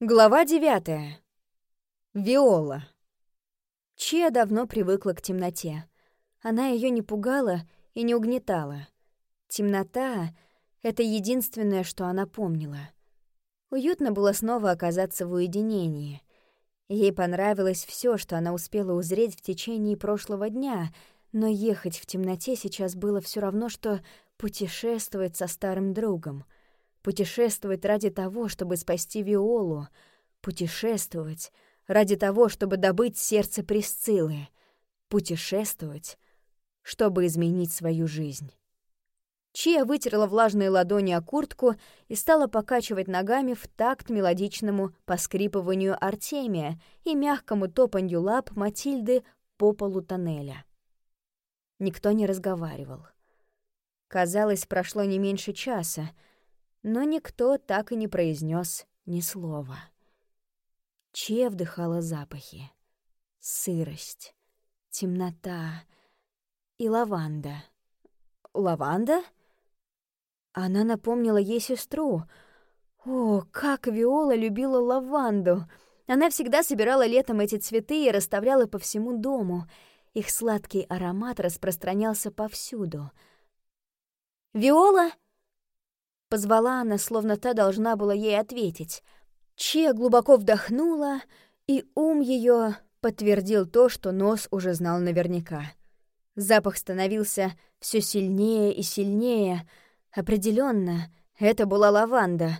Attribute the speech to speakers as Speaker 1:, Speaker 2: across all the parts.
Speaker 1: Глава девятая. Виола. Чия давно привыкла к темноте. Она ее не пугала и не угнетала. Темнота — это единственное, что она помнила. Уютно было снова оказаться в уединении. Ей понравилось все, что она успела узреть в течение прошлого дня, но ехать в темноте сейчас было все равно, что путешествовать со старым другом — Путешествовать ради того, чтобы спасти Виолу. Путешествовать ради того, чтобы добыть сердце Присциллы. Путешествовать, чтобы изменить свою жизнь. Чия вытерла влажные ладони о куртку и стала покачивать ногами в такт мелодичному поскрипыванию Артемия и мягкому топанью лап Матильды по полу тоннеля. Никто не разговаривал. Казалось, прошло не меньше часа, но никто так и не произнес ни слова. Че вдыхала запахи. Сырость, темнота и лаванда. Лаванда? Она напомнила ей сестру. О, как Виола любила лаванду! Она всегда собирала летом эти цветы и расставляла по всему дому. Их сладкий аромат распространялся повсюду. «Виола!» Позвала она, словно та должна была ей ответить. Че глубоко вдохнула, и ум ее подтвердил то, что нос уже знал наверняка. Запах становился все сильнее и сильнее. Определенно, это была лаванда.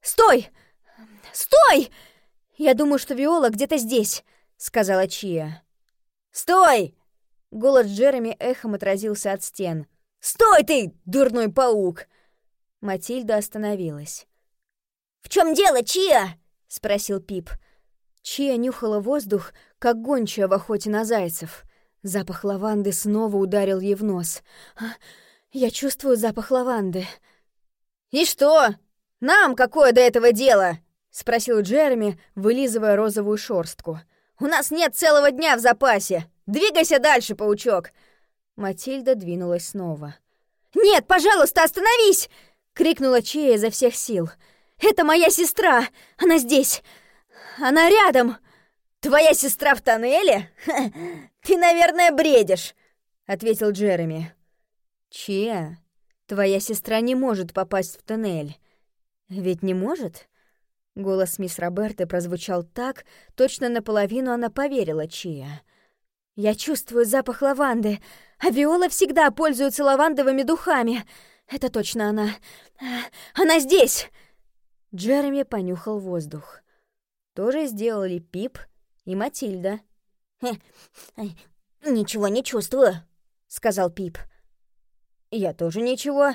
Speaker 1: «Стой! Стой! Я думаю, что Виола где-то здесь», — сказала Чия. «Стой!» Голос Джереми эхом отразился от стен. «Стой ты, дурной паук!» Матильда остановилась. «В чем дело, Чия?» — спросил Пип. Чия нюхала воздух, как гончая в охоте на зайцев. Запах лаванды снова ударил ей в нос. «А, «Я чувствую запах лаванды». «И что? Нам какое до этого дело?» — спросил Джереми, вылизывая розовую шорстку. «У нас нет целого дня в запасе. Двигайся дальше, паучок!» Матильда двинулась снова. «Нет, пожалуйста, остановись!» — крикнула Чея изо всех сил. «Это моя сестра! Она здесь! Она рядом!» «Твоя сестра в тоннеле? Ха, ты, наверное, бредишь!» — ответил Джереми. «Чия, твоя сестра не может попасть в тоннель. Ведь не может?» Голос мисс Роберты прозвучал так, точно наполовину она поверила Чия. «Я чувствую запах лаванды, а Виола всегда пользуется лавандовыми духами. Это точно она. Она здесь!» Джереми понюхал воздух. Тоже сделали Пип и Матильда. «Ничего не чувствую», — сказал Пип. «Я тоже ничего.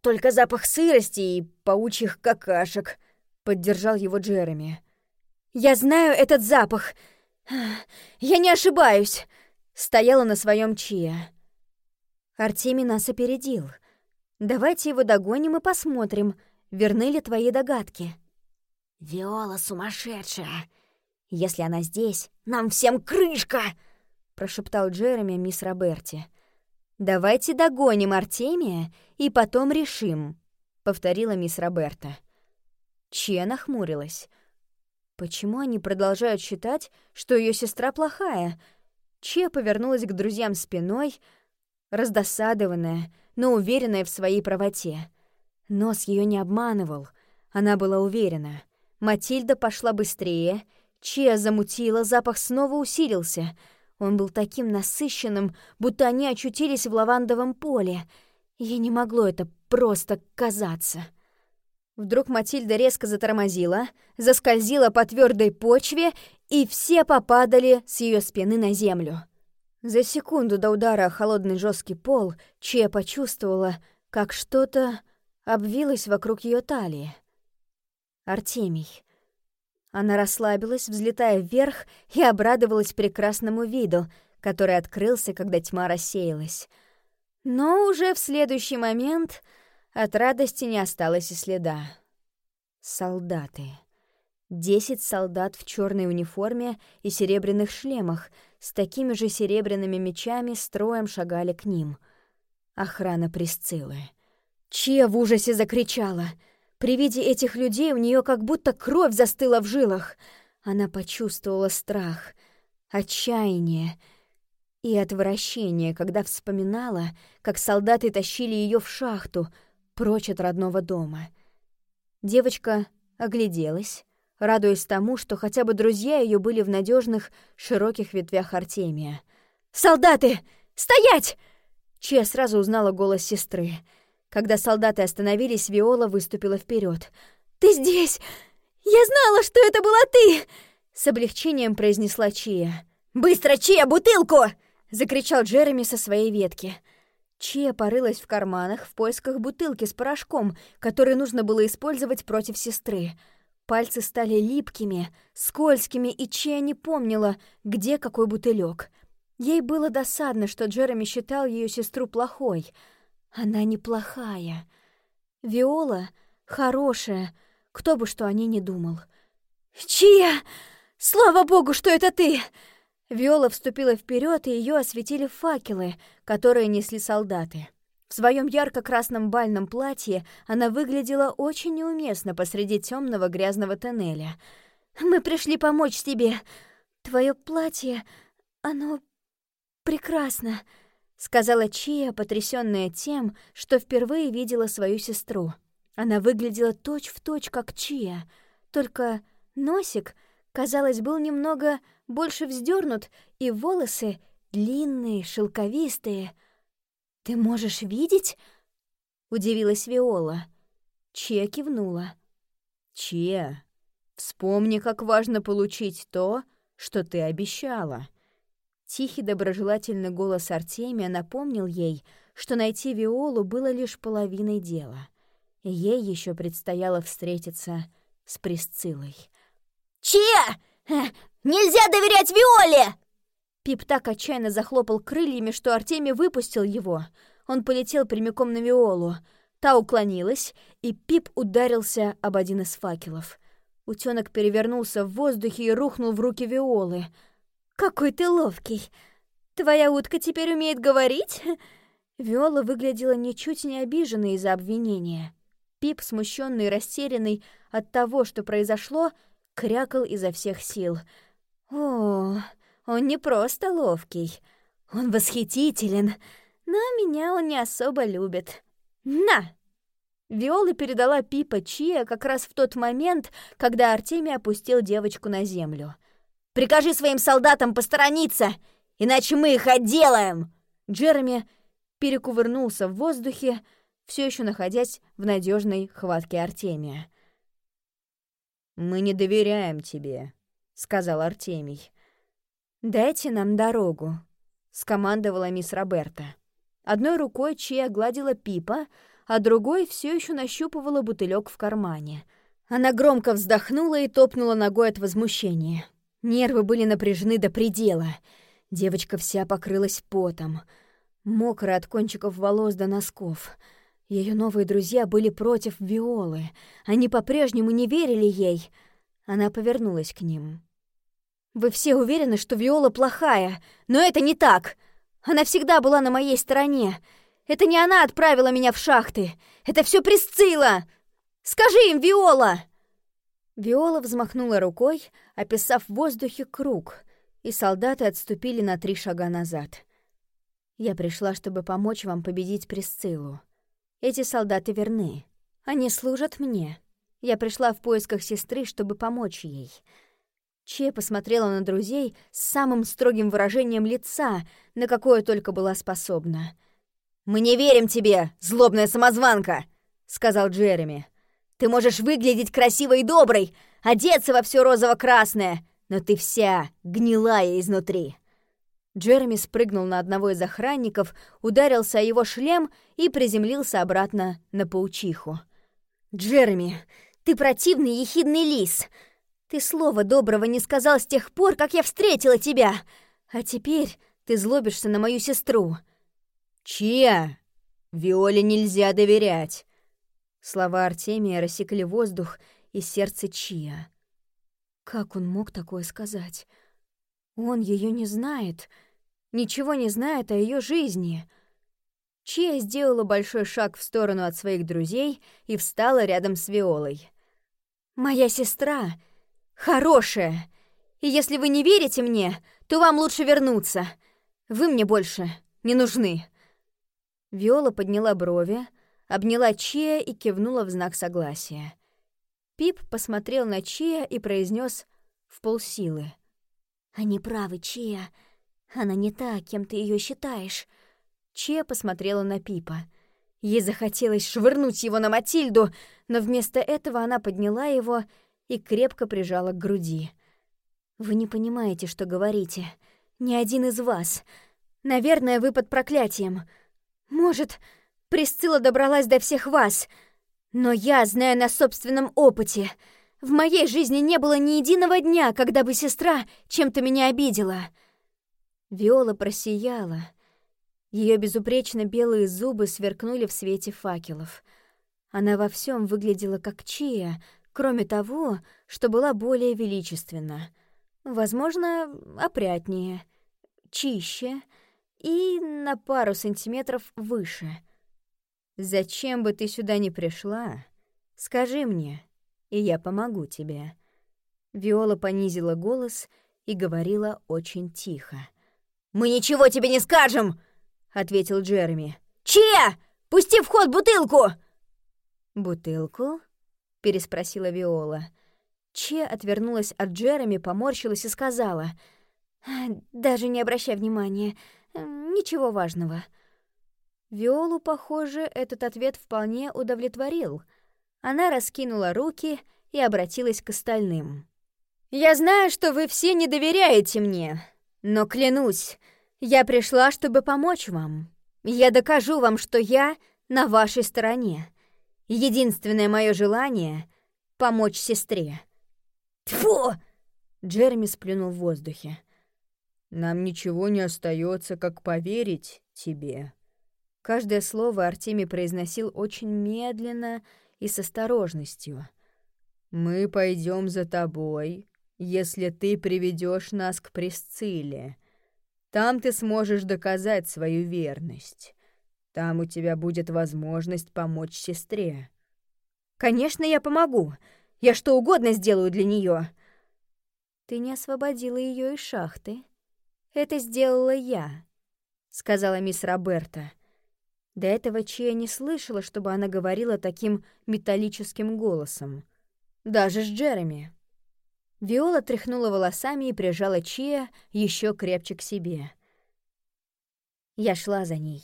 Speaker 1: Только запах сырости и паучьих какашек», — поддержал его Джереми. «Я знаю этот запах. Я не ошибаюсь», — стояла на своем чия. Артемий нас опередил — Давайте его догоним и посмотрим, верны ли твои догадки». «Виола сумасшедшая! Если она здесь, нам всем крышка!» — прошептал Джереми мисс Роберти. «Давайте догоним Артемия и потом решим», — повторила мисс Роберта. Че нахмурилась. Почему они продолжают считать, что ее сестра плохая? Че повернулась к друзьям спиной, раздосадованная, но уверенная в своей правоте. Нос ее не обманывал, она была уверена. Матильда пошла быстрее, Чия замутила, запах снова усилился. Он был таким насыщенным, будто они очутились в лавандовом поле. Ей не могло это просто казаться. Вдруг Матильда резко затормозила, заскользила по твердой почве, и все попадали с ее спины на землю. За секунду до удара холодный жесткий пол Чия почувствовала, как что-то обвилось вокруг ее талии. Артемий. Она расслабилась, взлетая вверх, и обрадовалась прекрасному виду, который открылся, когда тьма рассеялась. Но уже в следующий момент от радости не осталось и следа. Солдаты. Десять солдат в черной униформе и серебряных шлемах с такими же серебряными мечами строем шагали к ним. Охрана Присциллы. Чья в ужасе закричала. При виде этих людей у нее как будто кровь застыла в жилах. Она почувствовала страх, отчаяние и отвращение, когда вспоминала, как солдаты тащили ее в шахту, прочь от родного дома. Девочка огляделась, радуясь тому, что хотя бы друзья ее были в надежных широких ветвях Артемия. «Солдаты! Стоять!» Че сразу узнала голос сестры. Когда солдаты остановились, Виола выступила вперед. «Ты здесь! Я знала, что это была ты!» С облегчением произнесла Чия. «Быстро, Чия, бутылку!» — закричал Джереми со своей ветки. Чия порылась в карманах в поисках бутылки с порошком, который нужно было использовать против сестры. Пальцы стали липкими, скользкими, и Чия не помнила, где какой бутылек. Ей было досадно, что Джереми считал ее сестру плохой. Она неплохая. Виола хорошая, кто бы что о ней не думал. «Чия! Слава богу, что это ты!» Виола вступила вперед, и ее осветили факелы, которые несли солдаты. В своем ярко-красном бальном платье она выглядела очень неуместно посреди темного грязного тоннеля. «Мы пришли помочь тебе. Твое платье, оно прекрасно», — сказала Чия, потрясённая тем, что впервые видела свою сестру. Она выглядела точь-в-точь, точь, как Чия, только носик, казалось, был немного больше вздернут, и волосы длинные, шелковистые. «Ты можешь видеть?» — удивилась Виола. Чия кивнула.
Speaker 2: «Чия, вспомни, как важно получить то, что ты обещала».
Speaker 1: Тихий доброжелательный голос Артемия напомнил ей, что найти Виолу было лишь половиной дела. Ей еще предстояло встретиться с Присциллой.
Speaker 3: «Чия! Нельзя доверять Виоле!»
Speaker 1: Пип так отчаянно захлопал крыльями, что Артемий выпустил его. Он полетел прямиком на Виолу. Та уклонилась, и Пип ударился об один из факелов. Утёнок перевернулся в воздухе и рухнул в руки Виолы. «Какой ты ловкий! Твоя утка теперь умеет говорить?» Виола выглядела ничуть не обиженной из-за обвинения. Пип, смущенный и растерянный от того, что произошло, крякал изо всех сил. «О, он не просто ловкий, он восхитителен, но меня он не особо любит. На!» Виола передала Пипа Чия как раз в тот момент, когда Артемий опустил девочку на землю.
Speaker 3: «Прикажи своим солдатам посторониться, иначе мы их отделаем!»
Speaker 1: Джереми перекувырнулся в воздухе, все еще находясь в надежной хватке Артемия.
Speaker 2: «Мы не доверяем тебе», — сказал Артемий.
Speaker 1: «Дайте нам дорогу», — скомандовала мисс Роберта. Одной рукой Чи гладила Пипа, а другой все еще нащупывала бутылек в кармане. Она громко вздохнула и топнула ногой от возмущения. Нервы были напряжены до предела. Девочка вся покрылась потом, мокрая от кончиков волос до носков — ее новые друзья были против Виолы. Они по-прежнему не верили ей. Она повернулась к ним. «Вы все уверены, что Виола плохая, но это не так. Она всегда была на моей стороне. Это не она отправила меня в шахты. Это все Присцилла! Скажи им, Виола!» Виола взмахнула рукой, описав в воздухе круг, и солдаты отступили на три шага назад. «Я пришла, чтобы помочь вам победить Присциллу. Эти солдаты верны. Они служат мне. Я пришла в поисках сестры, чтобы помочь ей. Че посмотрела на друзей с самым строгим выражением лица, на какое только была способна.
Speaker 3: «Мы не верим тебе, злобная самозванка!» — сказал Джереми. «Ты можешь выглядеть красивой и доброй, одеться во все розово-красное, но ты вся гнилая изнутри.
Speaker 1: Джереми спрыгнул на одного из охранников, ударился о его шлем и приземлился обратно на паучиху. «Джереми, ты противный ехидный лис! Ты слова доброго не сказал с тех пор, как я встретила тебя! А теперь ты злобишься на мою сестру!»
Speaker 2: «Чья? Виоле нельзя доверять!» Слова Артемия рассекли воздух и сердце Чия.
Speaker 1: Как он мог такое сказать? Он ее не знает, ничего не знает о ее жизни. Чия сделала большой шаг в сторону от своих друзей и встала рядом с Виолой. «Моя сестра хорошая, и если вы не верите мне, то вам лучше вернуться. Вы мне больше не нужны». Виола подняла брови, обняла Чия и кивнула в знак согласия. Пип посмотрел на Чия и произнес в полсилы.
Speaker 3: «Они правы, Чия. Она не та, кем ты ее считаешь».
Speaker 1: Чия посмотрела на Пипа. Ей захотелось швырнуть его на Матильду, но вместо этого она подняла его крепко прижала к груди. «Вы не понимаете, что говорите. Ни один из вас. Наверное, вы под проклятием. Может, Присцилла добралась до всех вас. Но я знаю на собственном опыте. В моей жизни не было ни единого дня, когда бы сестра чем-то меня обидела». Виола просияла. Ее безупречно белые зубы сверкнули в свете факелов. Она во всем выглядела как Чия, кроме того, что была более величественна. Возможно, опрятнее, чище и на пару сантиметров выше. «Зачем бы ты сюда не пришла? Скажи мне, и я помогу тебе». Виола понизила голос и говорила очень тихо.
Speaker 3: «Мы ничего тебе не скажем!» — ответил Джереми. «Чья? Пусти в ход бутылку!»
Speaker 1: «Бутылку?» — переспросила Виола. Че отвернулась от Джереми, поморщилась и сказала. «Даже не обращай внимания. Ничего важного». Виолу, похоже, этот ответ вполне удовлетворил. Она раскинула руки и обратилась к остальным. «Я знаю, что вы все не доверяете мне, но клянусь, я пришла, чтобы помочь вам. Я докажу вам, что я на вашей стороне. Единственное мое желание — помочь сестре».
Speaker 3: «Тьфу!»
Speaker 1: — Джереми сплюнул в воздухе.
Speaker 2: «Нам ничего не остается, как поверить тебе».
Speaker 1: Каждое слово Артемий произносил очень медленно и с осторожностью.
Speaker 2: «Мы пойдем за тобой, если ты приведешь нас к Пресцилле. Там ты сможешь доказать свою верность. Там у тебя будет возможность помочь сестре».
Speaker 1: «Конечно, я помогу. Я что угодно сделаю для нее. «Ты не освободила ее из шахты. Это сделала я», — сказала мисс Роберта. До этого Чия не слышала, чтобы она говорила таким металлическим голосом. Даже с Джереми. Виола тряхнула волосами и прижала Чия еще крепче к себе. Я шла за ней.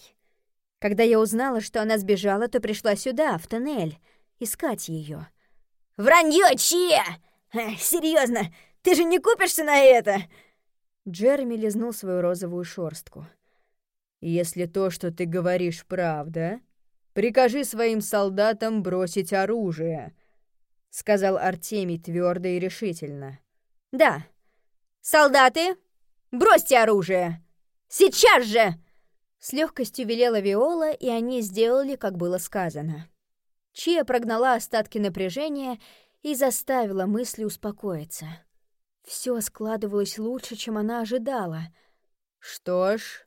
Speaker 1: Когда я узнала, что она сбежала, то пришла сюда, в тоннель, искать ее.
Speaker 3: «Вранье, Чия! Серьезно, ты же не купишься на это?»
Speaker 1: Джереми лизнул свою розовую шорстку.
Speaker 2: Если то, что ты говоришь, правда, прикажи своим солдатам бросить оружие», — сказал Артемий твердо и решительно.
Speaker 3: «Да. Солдаты, бросьте оружие! Сейчас же!»
Speaker 1: С легкостью велела Виола, и они сделали, как было сказано. Чия прогнала остатки напряжения и заставила мысли успокоиться. Все складывалось лучше, чем она ожидала.
Speaker 2: «Что ж,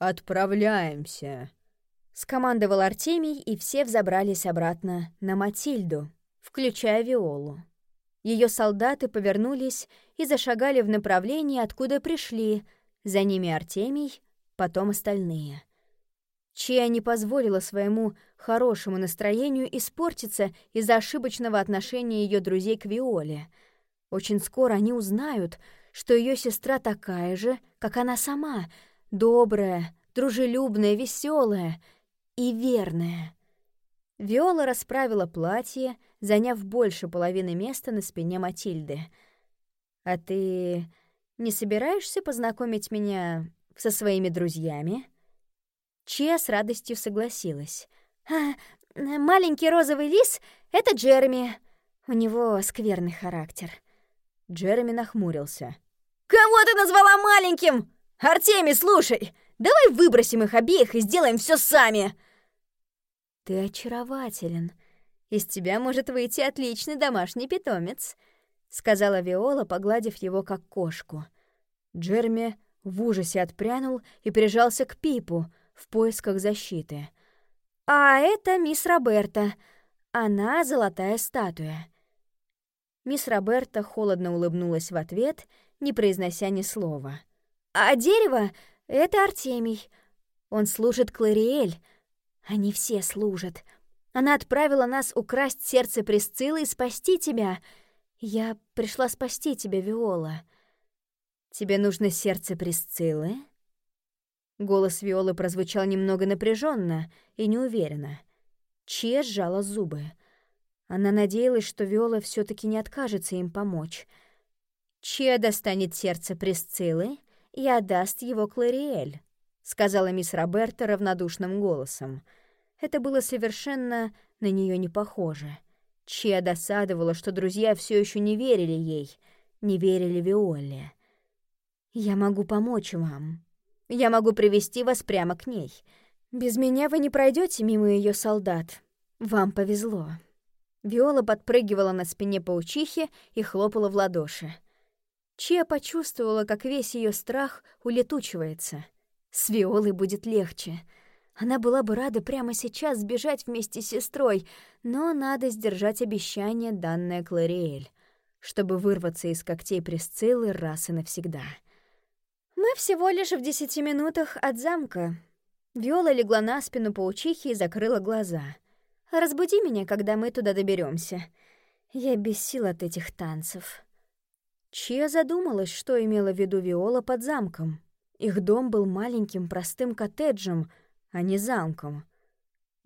Speaker 2: «Отправляемся», —
Speaker 1: скомандовал Артемий, и все взобрались обратно на Матильду, включая Виолу. Ее солдаты повернулись и зашагали в направлении, откуда пришли, за ними Артемий, потом остальные. Чья не позволила своему хорошему настроению испортиться из-за ошибочного отношения ее друзей к Виоле. Очень скоро они узнают, что ее сестра такая же, как она сама — Добрая, дружелюбная, веселая и верная. Виола расправила платье, заняв больше половины места на спине Матильды. «А ты не собираешься познакомить меня со своими друзьями?» Чия с радостью согласилась. «А, маленький розовый лис — это Джереми. У него скверный характер». Джереми нахмурился.
Speaker 3: «Кого ты назвала маленьким?» «Артемий, слушай, давай выбросим их обеих и сделаем все сами!»
Speaker 1: «Ты очарователен. Из тебя может выйти отличный домашний питомец», — сказала Виола, погладив его как кошку. Джерми в ужасе отпрянул и прижался к Пипу, в поисках защиты. «А это мисс Роберта. Она золотая статуя». Мисс Роберта холодно улыбнулась в ответ, не произнося ни слова. «А дерево — это Артемий. Он служит Клариэль. Они все служат. Она отправила нас украсть сердце Присциллы и спасти тебя. Я пришла спасти тебя, Виола. Тебе нужно сердце Присциллы?» Голос Виолы прозвучал немного напряженно и неуверенно. Че сжала зубы. Она надеялась, что Виола все таки не откажется им помочь. Че достанет сердце Присциллы и отдаст его Клариэль, сказала мисс Роберта равнодушным голосом. Это было совершенно на нее не похоже. Че досадовала, что друзья все еще не верили ей, не верили Виоле. «Я могу помочь вам», я могу привести вас прямо к ней. Без меня вы не пройдете мимо ее солдат. Вам повезло». Виола подпрыгивала на спине паучихи и хлопала в ладоши. Чия почувствовала, как весь ее страх улетучивается. С Виолой будет легче. Она была бы рада прямо сейчас сбежать вместе с сестрой, но надо сдержать обещание, данное Клариэль, чтобы вырваться из когтей Пресциллы раз и навсегда. «Мы всего лишь в десяти минутах от замка». Виола легла на спину паучихи и закрыла глаза. «Разбуди меня, когда мы туда доберемся. Я без сил от этих танцев». Чья задумалась, что имела в виду Виола под замком. Их дом был маленьким простым коттеджем, а не замком.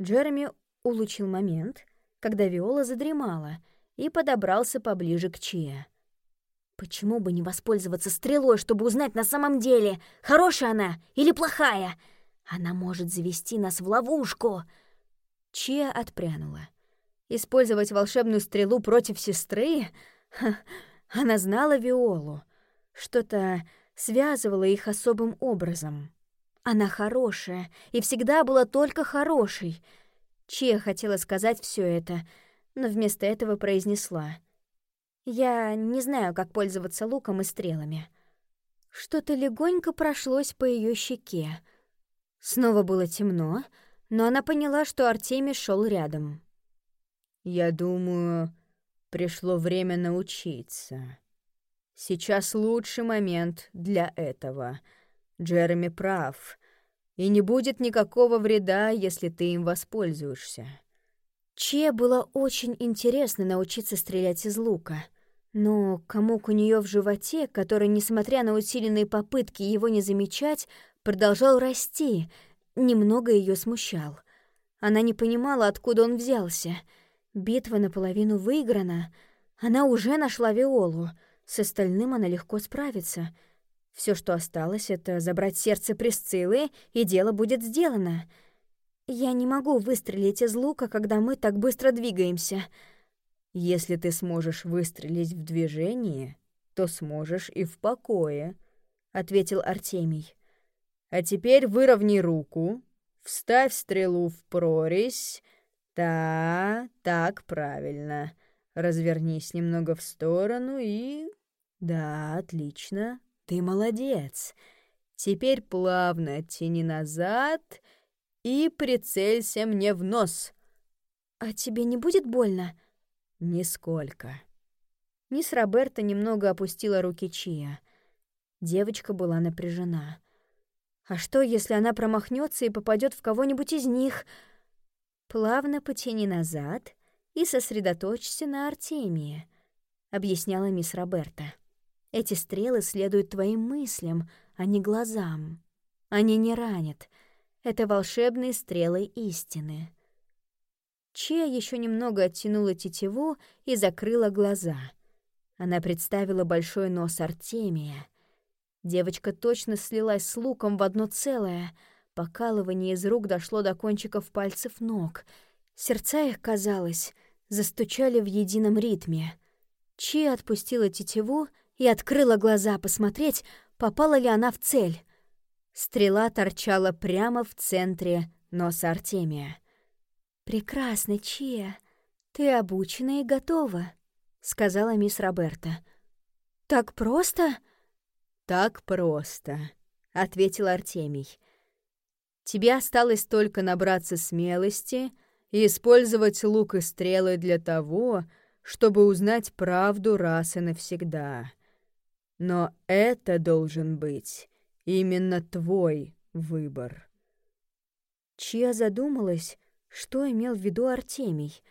Speaker 1: Джереми улучил момент, когда Виола задремала, и подобрался поближе к Чия. Почему бы не воспользоваться стрелой, чтобы узнать на самом деле, хорошая она или плохая? Она может завести нас в ловушку. Чия отпрянула. Использовать волшебную стрелу против сестры? Ха, она знала Виолу. Что-то связывало их особым образом. Она хорошая и всегда была только хорошей. Чия хотела сказать все это, но вместо этого произнесла — я не знаю, как пользоваться луком и стрелами. Что-то легонько прошлось по ее щеке. Снова было темно, но она поняла, что Артемий шел рядом.
Speaker 2: «Я думаю, пришло время научиться. Сейчас лучший момент для этого. Джереми прав, и не будет никакого вреда, если ты им воспользуешься».
Speaker 1: Че было очень интересно научиться стрелять из лука — но комок у нее в животе, который, несмотря на усиленные попытки его не замечать, продолжал расти, немного ее смущал. Она не понимала, откуда он взялся. Битва наполовину выиграна. Она уже нашла Виолу. С остальным она легко справится. Все, что осталось, это забрать сердце Присциллы, и дело будет сделано. Я не могу выстрелить из лука, когда мы так быстро двигаемся — если ты сможешь выстрелить в движении, то сможешь и в покое, ответил Артемий. А теперь выровни руку, вставь стрелу в прорезь. Да, так правильно. Развернись немного в сторону и... Да, отлично. Ты молодец. Теперь плавно оттяни назад и прицелься мне в нос. А тебе не будет больно? «Нисколько». Мисс Роберта немного опустила руки Чия. Девочка была напряжена. «А что, если она промахнется и попадет в кого-нибудь из них?» «Плавно потяни назад и сосредоточься на Артемии», — объясняла мисс Роберта. «Эти стрелы следуют твоим мыслям, а не глазам. Они не ранят. Это волшебные стрелы истины». Че еще немного оттянула тетиву и закрыла глаза. Она представила большой нос Артемия. Девочка точно слилась с луком в одно целое. Покалывание из рук дошло до кончиков пальцев ног. Сердца их, казалось, застучали в едином ритме. Чи отпустила тетиву и открыла глаза посмотреть, попала ли она в цель. Стрела торчала прямо в центре носа Артемия. «Прекрасно, Чия. Ты обучена и готова», — сказала мисс Роберта. «Так просто?» «Так просто», — ответил Артемий.
Speaker 2: Тебе осталось только набраться смелости и использовать лук и стрелы для того, чтобы узнать правду раз и навсегда. Но это должен быть именно твой выбор.
Speaker 1: Чья задумалась, что имел в виду Артемий.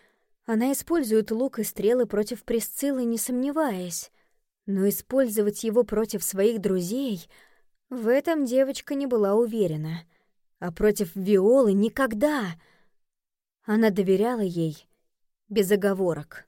Speaker 1: Она использует лук и стрелы против Пресциллы, не сомневаясь. Но использовать его против своих друзей... В этом девочка не была уверена. А против Виолы никогда. Она доверяла ей без оговорок.